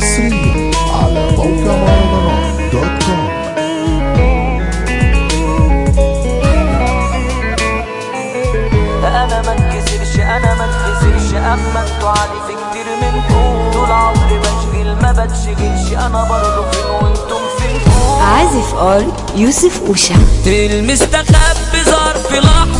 حصريا على موقع مهرجانات دوت كوم أنا ما انكسرش أنا ما انكسرش أما أنتوا في كتير منكم طول عمري بشغل ما بتشغلش أنا برضه فين وأنتم فينكم عازف ار يوسف أوشا. المستخبي ظرف لحظة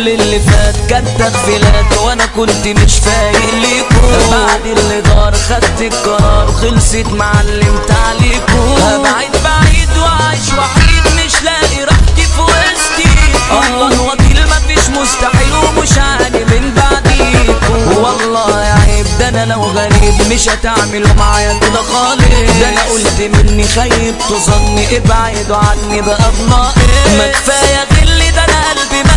كل اللي فات كان تغفيلات وأنا كنت مش فايق ليكوا بعد اللي دار خدت القرار خلصت معلمت عليكوا هبعد بعيد وعايش وحيد مش لاقي راحتي في وسطي. الله وكيل مفيش مستحيل ومش عاني من بعديكوا والله يا عيب ده أنا لو غريب مش هتعملوا معايا كده خالص. ده أنا قلت مني خيب تظني ابعدوا عني بقى بناقص ما كفاية غل ده أنا قلبي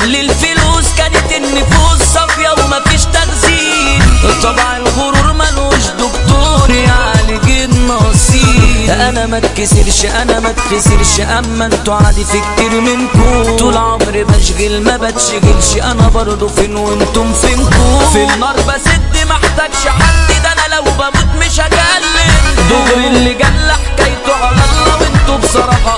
قبل الفلوس كانت النفوس صافية ومفيش تخزين طبع الغرور ملوش دكتور يعالج النصيب أنا ما اتكسرش أنا ما اتكسرش أما أنتوا عادي في كتير منكم. طول عمري بشغل ما بتشغلش أنا برضه فين وأنتم فينكم في النار بسد محتاجش حد ده أنا لو بموت مش هكلم دغري اللي جل حكايته على الله وانتوا بصراحة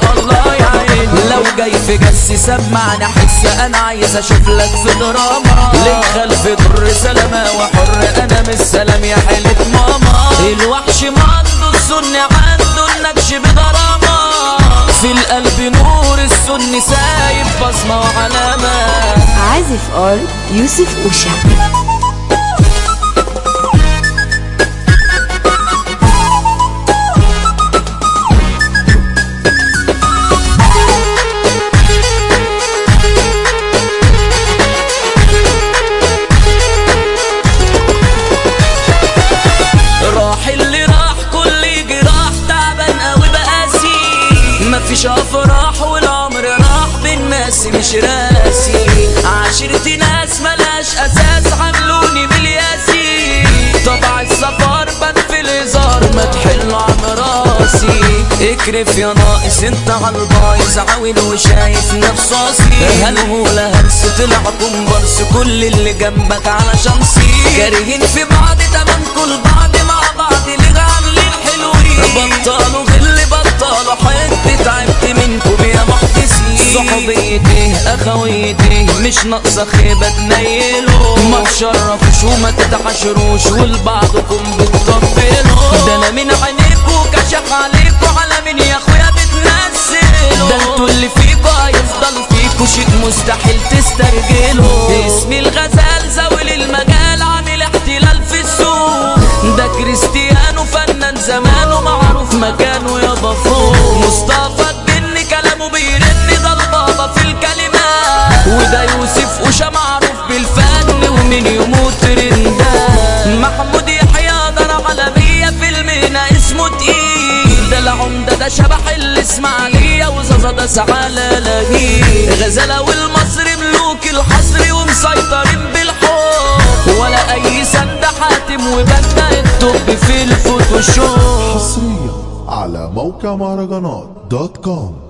جاي في جس سمعني احس أنا عايز أشوف لك في دراما. ليه خلف ضر سلامة وحر أنا مش سلام يا حيلة ماما. الوحش ما عنده السن عنده النكش بدراما. في القلب نور السن سايب بصمة وعلامة. عازف ار يوسف أوشا. مفيش افراح والعمر راح بالناس مش راسي. عشرتي ناس ملاش أساس عملوني بالياسي. طبع السفر بان في الهزار ما تحل عم راسي. اكرف يا ناقص انت على البايظ عاول وشايف نفسه اصيل هالهولة هلس طلع كومبارس كل اللي جنبك على شمسي؟ كارهين في بعض تمام كل بعض مع بعض اللي عاملين حلوين بطلوا غل بطلوا حد اخويتي مش ناقصة خيبة تنيلوا ما تشرفوش وما تتعشروش ولبعضكم بتطبلوا ده أنا من عينيكوا كشف عليكوا على مين يا أخويا بتنزلوا ده أنتوا اللي فيكوا هيفضل فيكوا شيء مستحيل شبح الاسماعيلية وزازا ده سعالة لهيه غزالة والمصري ملوك الحصر ومسيطرين بالحب. ولا أي سند حاتم وبنا التوب في الفوتوشوب. حصريا على موقع مهرجانات دوت كوم.